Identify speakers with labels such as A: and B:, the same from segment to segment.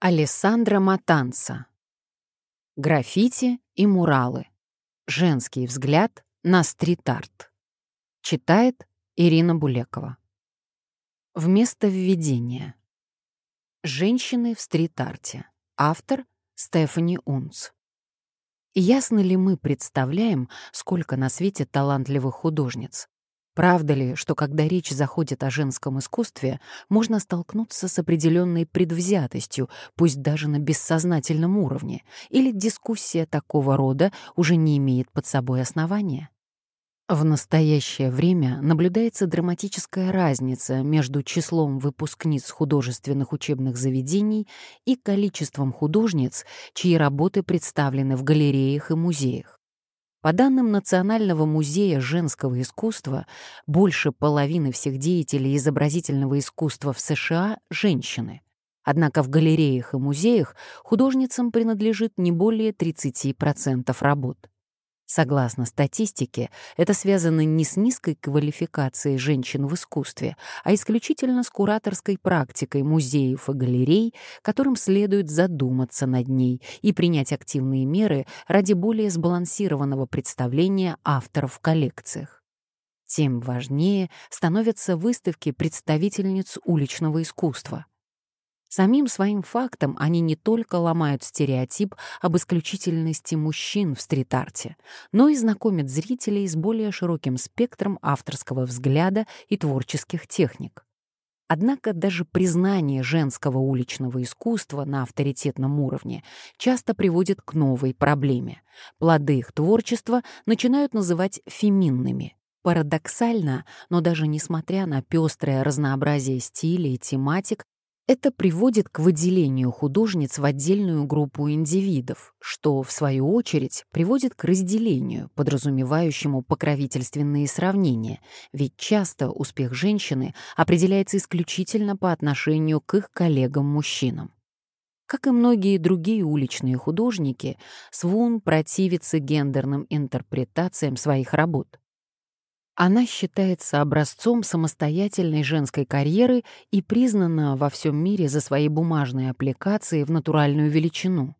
A: Алессандра Матанца. Граффити и муралы. Женский взгляд на стрит-арт. Читает Ирина Булекова. Вместо введения. Женщины в стрит-арте. Автор Стефани Унц. Ясно ли мы представляем, сколько на свете талантливых художниц? Правда ли, что когда речь заходит о женском искусстве, можно столкнуться с определенной предвзятостью, пусть даже на бессознательном уровне, или дискуссия такого рода уже не имеет под собой основания? В настоящее время наблюдается драматическая разница между числом выпускниц художественных учебных заведений и количеством художниц, чьи работы представлены в галереях и музеях. По данным Национального музея женского искусства, больше половины всех деятелей изобразительного искусства в США — женщины. Однако в галереях и музеях художницам принадлежит не более 30% работ. Согласно статистике, это связано не с низкой квалификацией женщин в искусстве, а исключительно с кураторской практикой музеев и галерей, которым следует задуматься над ней и принять активные меры ради более сбалансированного представления авторов в коллекциях. Тем важнее становятся выставки представительниц уличного искусства — Самим своим фактом они не только ломают стереотип об исключительности мужчин в стрит-арте, но и знакомят зрителей с более широким спектром авторского взгляда и творческих техник. Однако даже признание женского уличного искусства на авторитетном уровне часто приводит к новой проблеме. Плоды их творчества начинают называть феминными. Парадоксально, но даже несмотря на пестрое разнообразие стилей и тематик, это приводит к выделению художниц в отдельную группу индивидов, что, в свою очередь, приводит к разделению, подразумевающему покровительственные сравнения, ведь часто успех женщины определяется исключительно по отношению к их коллегам-мужчинам. Как и многие другие уличные художники, Свун противится гендерным интерпретациям своих работ. Она считается образцом самостоятельной женской карьеры и признана во всем мире за свои бумажные аппликации в натуральную величину.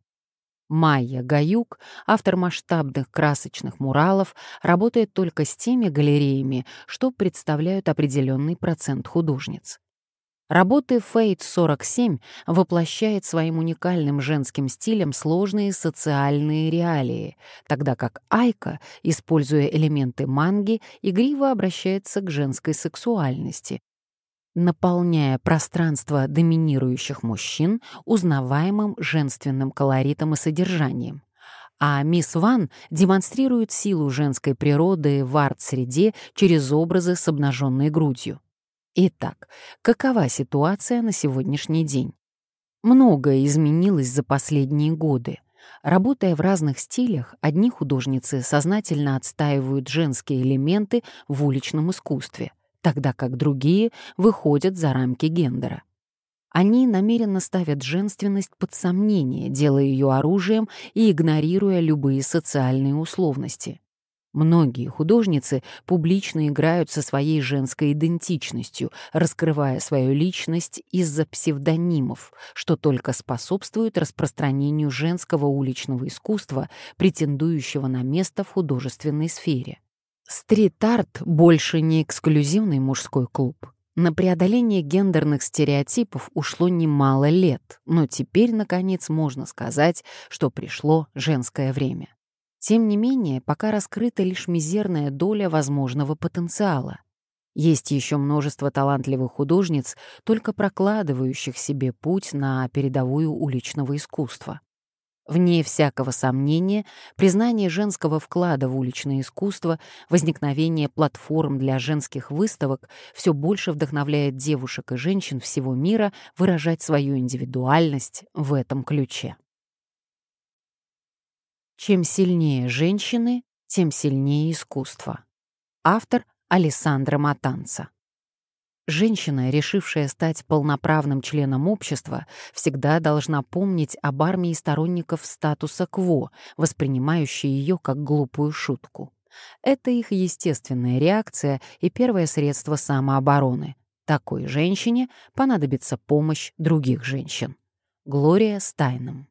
A: Майя Гаюк, автор масштабных красочных муралов, работает только с теми галереями, что представляют определенный процент художниц. Работы Фейт 47 воплощает своим уникальным женским стилем сложные социальные реалии, тогда как Айка, используя элементы манги, игриво обращается к женской сексуальности, наполняя пространство доминирующих мужчин узнаваемым женственным колоритом и содержанием. А мисс Ван демонстрирует силу женской природы в арт-среде через образы с обнаженной грудью. Итак, какова ситуация на сегодняшний день? Многое изменилось за последние годы. Работая в разных стилях, одни художницы сознательно отстаивают женские элементы в уличном искусстве, тогда как другие выходят за рамки гендера. Они намеренно ставят женственность под сомнение, делая ее оружием и игнорируя любые социальные условности. Многие художницы публично играют со своей женской идентичностью, раскрывая свою личность из-за псевдонимов, что только способствует распространению женского уличного искусства, претендующего на место в художественной сфере. Стрит-арт больше не эксклюзивный мужской клуб. На преодоление гендерных стереотипов ушло немало лет, но теперь, наконец, можно сказать, что пришло женское время. Тем не менее, пока раскрыта лишь мизерная доля возможного потенциала. Есть еще множество талантливых художниц, только прокладывающих себе путь на передовую уличного искусства. Вне всякого сомнения, признание женского вклада в уличное искусство, возникновение платформ для женских выставок все больше вдохновляет девушек и женщин всего мира выражать свою индивидуальность в этом ключе. Чем сильнее женщины, тем сильнее искусство. Автор Александра Матанца. Женщина, решившая стать полноправным членом общества, всегда должна помнить об армии сторонников статуса КВО, воспринимающей ее как глупую шутку. Это их естественная реакция и первое средство самообороны. Такой женщине понадобится помощь других женщин. Глория Стайном.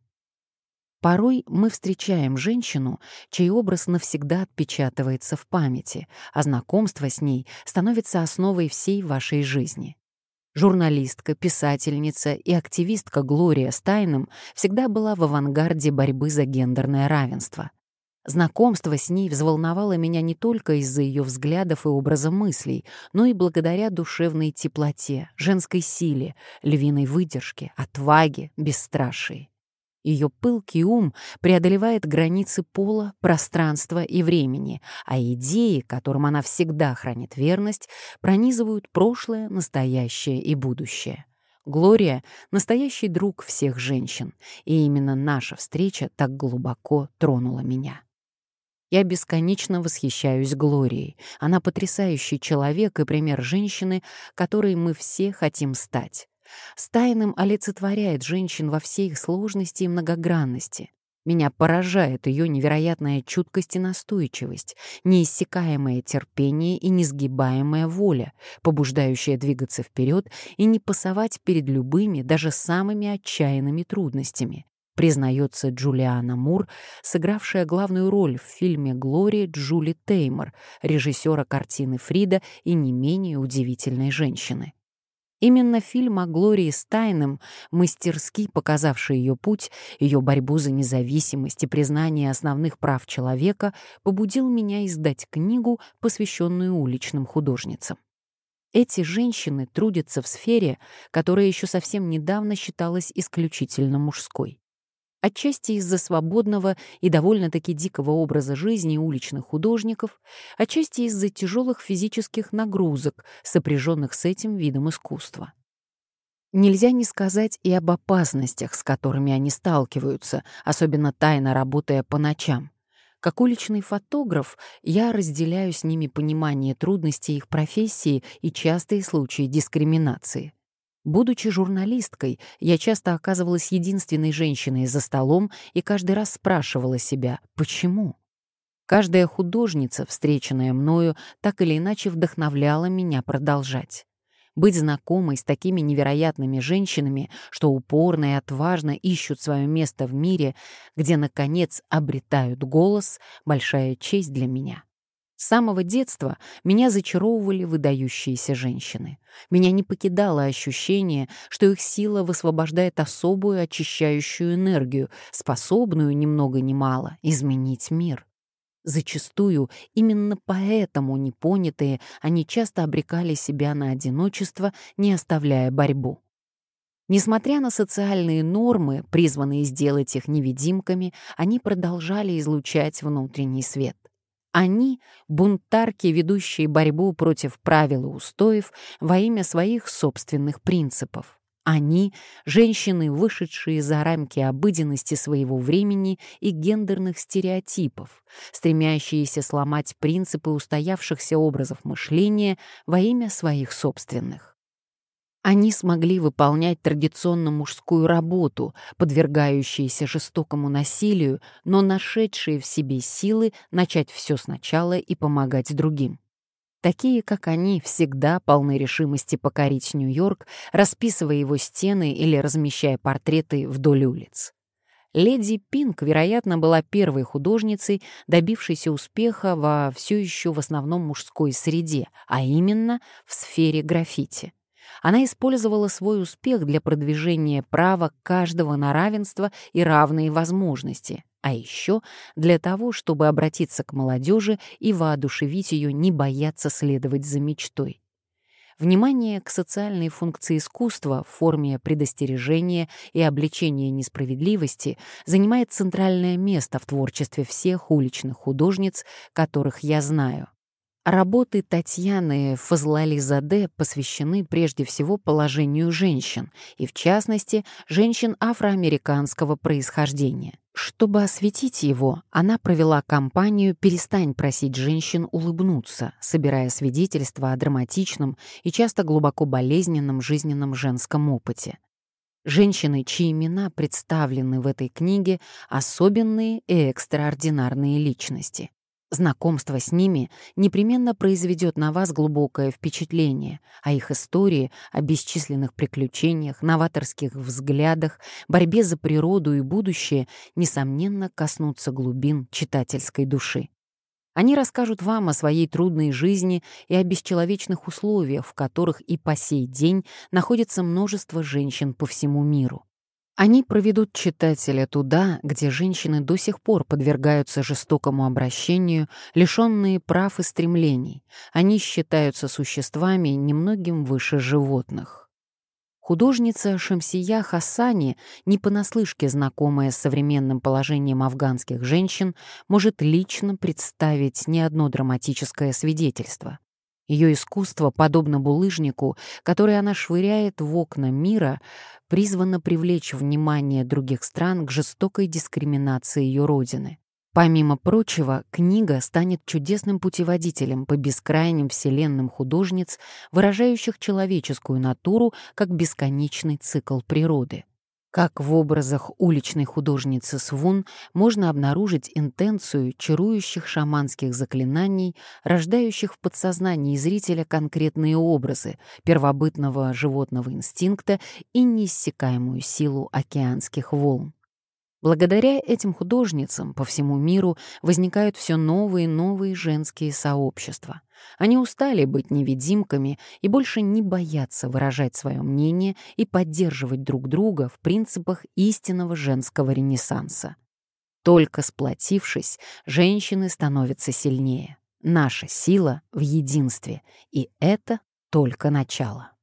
A: Порой мы встречаем женщину, чей образ навсегда отпечатывается в памяти, а знакомство с ней становится основой всей вашей жизни. Журналистка, писательница и активистка Глория Стайном всегда была в авангарде борьбы за гендерное равенство. Знакомство с ней взволновало меня не только из-за ее взглядов и образа мыслей, но и благодаря душевной теплоте, женской силе, львиной выдержке, отваге, бесстрашии. Ее пылкий ум преодолевает границы пола, пространства и времени, а идеи, которым она всегда хранит верность, пронизывают прошлое, настоящее и будущее. Глория — настоящий друг всех женщин, и именно наша встреча так глубоко тронула меня. Я бесконечно восхищаюсь Глорией. Она потрясающий человек и пример женщины, которой мы все хотим стать с тайным олицетворяет женщин во всей их сложности и многогранности. Меня поражает ее невероятная чуткость и настойчивость, неиссякаемое терпение и несгибаемая воля, побуждающая двигаться вперед и не пасовать перед любыми, даже самыми отчаянными трудностями, признается Джулиана Мур, сыгравшая главную роль в фильме «Глория» Джули Теймор, режиссера картины «Фрида» и не менее удивительной женщины. Именно фильм о Глории Стайном, мастерски показавший ее путь, ее борьбу за независимость и признание основных прав человека, побудил меня издать книгу, посвященную уличным художницам. Эти женщины трудятся в сфере, которая еще совсем недавно считалась исключительно мужской отчасти из-за свободного и довольно-таки дикого образа жизни уличных художников, отчасти из-за тяжелых физических нагрузок, сопряженных с этим видом искусства. Нельзя не сказать и об опасностях, с которыми они сталкиваются, особенно тайно работая по ночам. Как уличный фотограф, я разделяю с ними понимание трудностей их профессии и частые случаи дискриминации. Будучи журналисткой, я часто оказывалась единственной женщиной за столом и каждый раз спрашивала себя «почему?». Каждая художница, встреченная мною, так или иначе вдохновляла меня продолжать. Быть знакомой с такими невероятными женщинами, что упорно и отважно ищут свое место в мире, где, наконец, обретают голос — большая честь для меня. С самого детства меня зачаровывали выдающиеся женщины. Меня не покидало ощущение, что их сила высвобождает особую очищающую энергию, способную ни много ни мало изменить мир. Зачастую именно поэтому непонятые они часто обрекали себя на одиночество, не оставляя борьбу. Несмотря на социальные нормы, призванные сделать их невидимками, они продолжали излучать внутренний свет. Они — бунтарки, ведущие борьбу против правил и устоев во имя своих собственных принципов. Они — женщины, вышедшие за рамки обыденности своего времени и гендерных стереотипов, стремящиеся сломать принципы устоявшихся образов мышления во имя своих собственных. Они смогли выполнять традиционно мужскую работу, подвергающуюся жестокому насилию, но нашедшие в себе силы начать все сначала и помогать другим. Такие, как они, всегда полны решимости покорить Нью-Йорк, расписывая его стены или размещая портреты вдоль улиц. Леди Пинк, вероятно, была первой художницей, добившейся успеха во все еще в основном мужской среде, а именно в сфере граффити. Она использовала свой успех для продвижения права каждого на равенство и равные возможности, а еще для того, чтобы обратиться к молодежи и воодушевить ее не бояться следовать за мечтой. Внимание к социальной функции искусства в форме предостережения и обличения несправедливости занимает центральное место в творчестве всех уличных художниц, которых я знаю. Работы Татьяны Фазлализаде посвящены прежде всего положению женщин, и в частности, женщин афроамериканского происхождения. Чтобы осветить его, она провела кампанию «Перестань просить женщин улыбнуться», собирая свидетельства о драматичном и часто глубоко болезненном жизненном женском опыте. Женщины, чьи имена представлены в этой книге, особенные и экстраординарные личности. Знакомство с ними непременно произведет на вас глубокое впечатление, а их истории о бесчисленных приключениях, новаторских взглядах, борьбе за природу и будущее, несомненно, коснутся глубин читательской души. Они расскажут вам о своей трудной жизни и о бесчеловечных условиях, в которых и по сей день находится множество женщин по всему миру. Они проведут читателя туда, где женщины до сих пор подвергаются жестокому обращению, лишенные прав и стремлений. Они считаются существами немногим выше животных. Художница Шамсия Хасани, не понаслышке знакомая с современным положением афганских женщин, может лично представить не одно драматическое свидетельство. Ее искусство, подобно булыжнику, который она швыряет в окна мира, призвано привлечь внимание других стран к жестокой дискриминации ее родины. Помимо прочего, книга станет чудесным путеводителем по бескрайним вселенным художниц, выражающих человеческую натуру как бесконечный цикл природы. Как в образах уличной художницы Свун можно обнаружить интенцию чарующих шаманских заклинаний, рождающих в подсознании зрителя конкретные образы первобытного животного инстинкта и неиссякаемую силу океанских волн. Благодаря этим художницам по всему миру возникают все новые и новые женские сообщества — они устали быть невидимками и больше не боятся выражать свое мнение и поддерживать друг друга в принципах истинного женского ренессанса. Только сплотившись, женщины становятся сильнее. Наша сила в единстве, и это только начало.